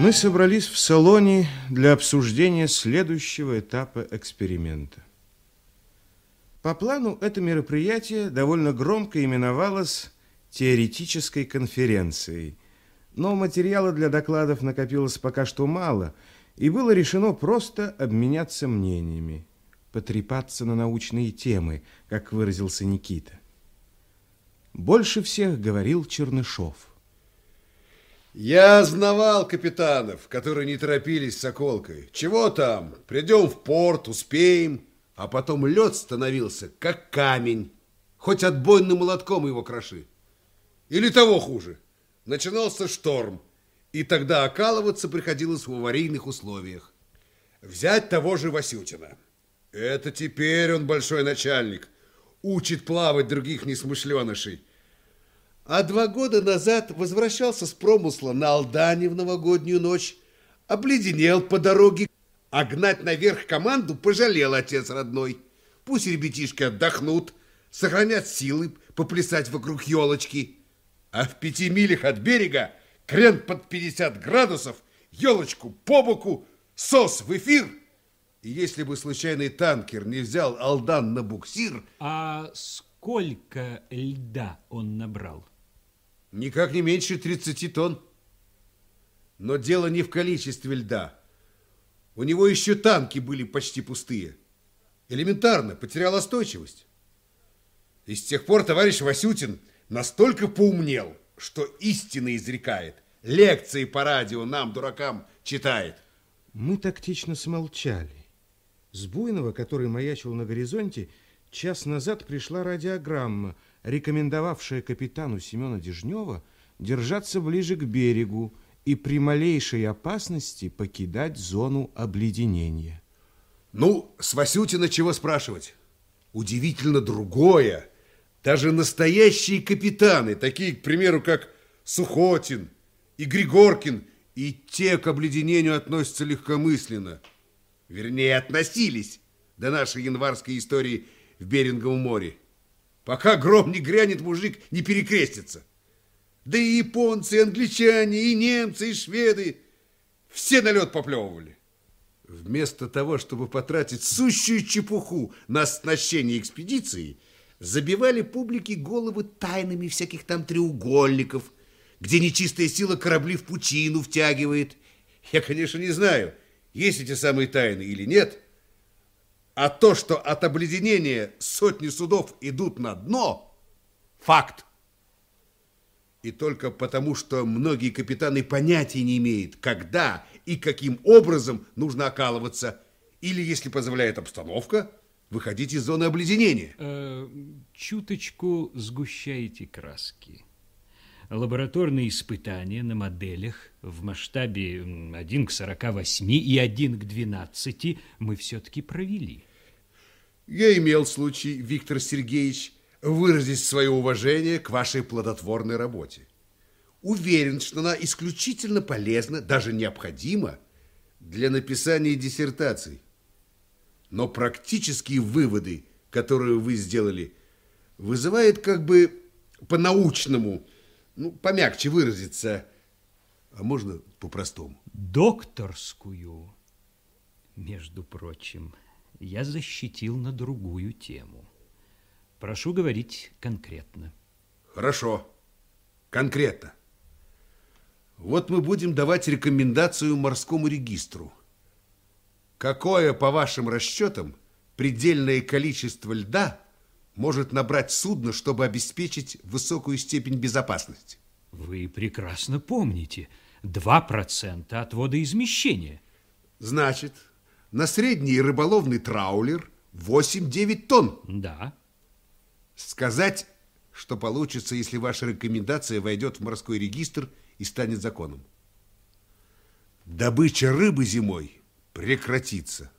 Мы собрались в салоне для обсуждения следующего этапа эксперимента. По плану это мероприятие довольно громко именовалось теоретической конференцией, но материала для докладов накопилось пока что мало, и было решено просто обменяться мнениями, потрепаться на научные темы, как выразился Никита. Больше всех говорил Чернышов. Я знавал капитанов, которые не торопились с Соколкой. Чего там? Придем в порт, успеем. А потом лед становился, как камень. Хоть отбойным молотком его кроши. Или того хуже. Начинался шторм. И тогда окалываться приходилось в аварийных условиях. Взять того же Васютина. Это теперь он большой начальник. Учит плавать других несмышленышей а два года назад возвращался с промысла на Алдане в новогоднюю ночь, обледенел по дороге, а гнать наверх команду пожалел отец родной. Пусть ребятишки отдохнут, сохранят силы поплясать вокруг елочки. А в пяти милях от берега крен под 50 градусов, елочку по боку, сос в эфир. И если бы случайный танкер не взял Алдан на буксир... А сколько льда он набрал? Никак не меньше 30 тонн. Но дело не в количестве льда. У него еще танки были почти пустые. Элементарно, потерял остойчивость. И с тех пор товарищ Васютин настолько поумнел, что истины изрекает. Лекции по радио нам, дуракам, читает. Мы тактично смолчали. С Буйного, который маячил на горизонте, час назад пришла радиограмма – рекомендовавшая капитану Семена Дежнева держаться ближе к берегу и при малейшей опасности покидать зону обледенения. Ну, с Васютина чего спрашивать? Удивительно другое. Даже настоящие капитаны, такие, к примеру, как Сухотин и Григоркин, и те к обледенению относятся легкомысленно. Вернее, относились до нашей январской истории в Беринговом море. Пока гром не грянет, мужик не перекрестится. Да и японцы, и англичане, и немцы, и шведы все на лед поплевывали. Вместо того, чтобы потратить сущую чепуху на оснащение экспедиции, забивали публике головы тайнами всяких там треугольников, где нечистая сила корабли в пучину втягивает. Я, конечно, не знаю, есть эти самые тайны или нет, а то, что от обледенения сотни судов идут на дно, факт. И только потому, что многие капитаны понятия не имеют, когда и каким образом нужно окалываться, или, если позволяет обстановка, выходить из зоны обледенения. Э, чуточку сгущаете краски. Лабораторные испытания на моделях в масштабе 1 к 48 и 1 к 12 мы все-таки провели. Я имел случай, Виктор Сергеевич, выразить свое уважение к вашей плодотворной работе. Уверен, что она исключительно полезна, даже необходима для написания диссертаций. Но практические выводы, которые вы сделали, вызывают как бы по-научному, ну, помягче выразиться, а можно по-простому? Докторскую, между прочим я защитил на другую тему. Прошу говорить конкретно. Хорошо. Конкретно. Вот мы будем давать рекомендацию морскому регистру. Какое, по вашим расчетам, предельное количество льда может набрать судно, чтобы обеспечить высокую степень безопасности? Вы прекрасно помните. 2% от водоизмещения. Значит, на средний рыболовный траулер 8-9 тонн. Да. Сказать, что получится, если ваша рекомендация войдет в морской регистр и станет законом. Добыча рыбы зимой прекратится.